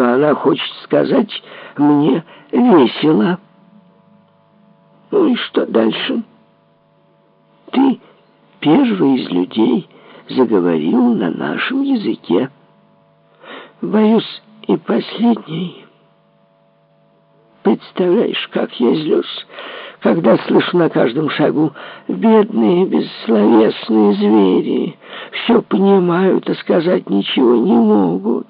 что она хочет сказать мне весело. Ну и что дальше? Ты первый из людей заговорил на нашем языке. Боюсь, и последний. Представляешь, как я злюсь, когда слышу на каждом шагу «бедные, бессловесные звери» все понимают, а сказать ничего не могут.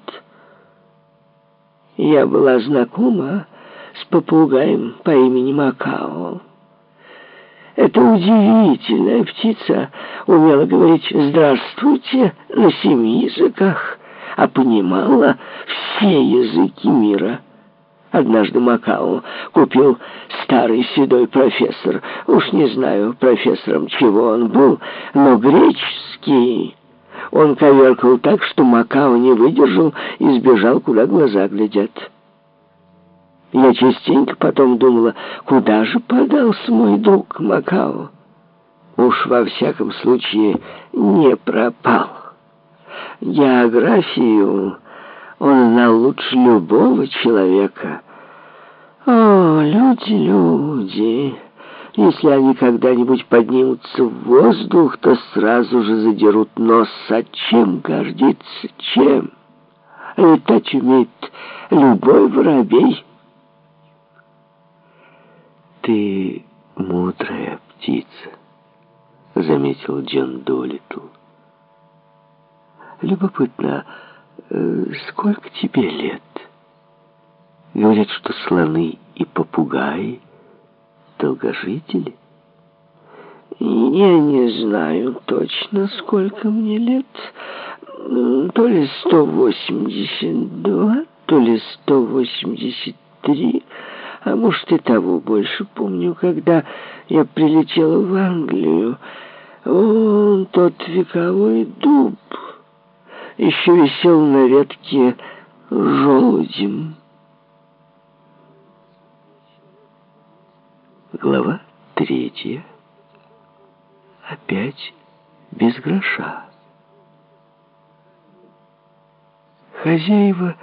Я была знакома с попугаем по имени Макао. Эта удивительная птица умела говорить «здравствуйте» на семи языках, а понимала все языки мира. Однажды Макао купил старый седой профессор. Уж не знаю, профессором чего он был, но греческий. Он коверкал так, что Макао не выдержал и сбежал, куда глаза глядят. Я частенько потом думала, куда же подался мой друг Макао. Уж во всяком случае не пропал. Географию он знал лучше любого человека. О, люди, люди, если они когда-нибудь поднимутся в воздух, то сразу же задерут нос. А чем гордиться, чем? Летать умеет любой воробей. «Ты мудрая птица», — заметил Джон Долитл. «Любопытно, э, сколько тебе лет?» Говорят, что слоны и попугаи долгожители. Я не знаю точно, сколько мне лет. То ли 182, то ли 183, а может и того больше. Помню, когда я прилетела в Англию, он, тот вековой дуб, еще висел на ветке желудем. Глава третья. Опять без гроша. Хозяева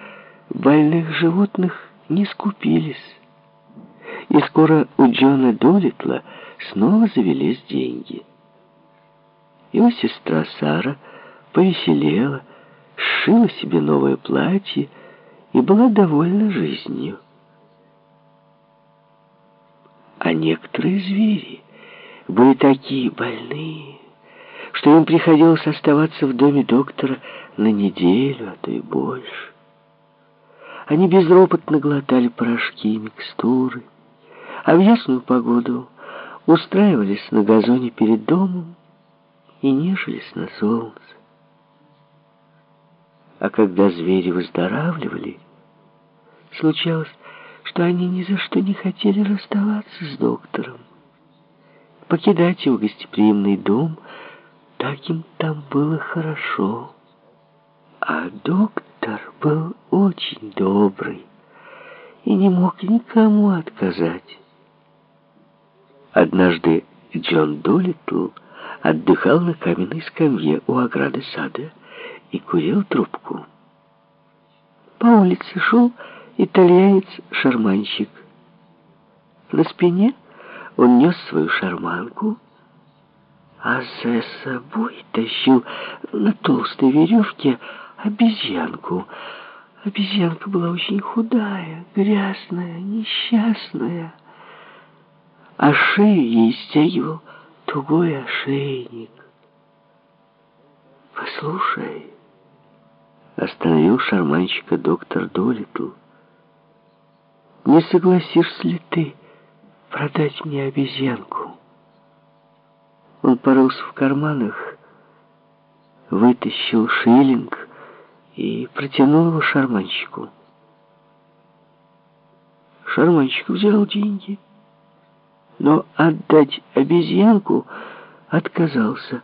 больных животных не скупились и скоро у Джона Долитла снова завелись деньги. Его сестра Сара повеселела, сшила себе новое платье и была довольна жизнью. А некоторые звери были такие больные, что им приходилось оставаться в доме доктора на неделю, а то и больше. Они безропотно глотали порошки и микстуры, а в ясную погоду устраивались на газоне перед домом и нежились на солнце. А когда звери выздоравливали, случалось, что они ни за что не хотели расставаться с доктором. Покидать его гостеприимный дом, так им там было хорошо. А доктор был очень добрый и не мог никому отказать. Однажды Джон Долитл отдыхал на каменной скамье у ограды сада и курил трубку. По улице шел итальянец-шарманщик. На спине он нес свою шарманку, а за собой тащил на толстой веревке обезьянку. Обезьянка была очень худая, грязная, несчастная а шею ей стягивал тугой ошейник. «Послушай», — остановил шарманщика доктор Долитл, «не согласишься ли ты продать мне обезьянку?» Он порылся в карманах, вытащил шиллинг и протянул его шарманщику. Шарманщик взял деньги но отдать обезьянку отказался.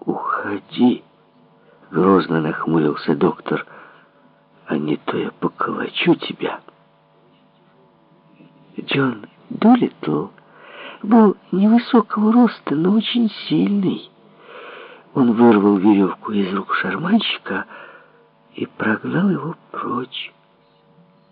«Уходи!» — грозно нахмурился доктор. «А не то я поколочу тебя!» Джон Долитл был невысокого роста, но очень сильный. Он вырвал веревку из рук шарманщика и прогнал его прочь.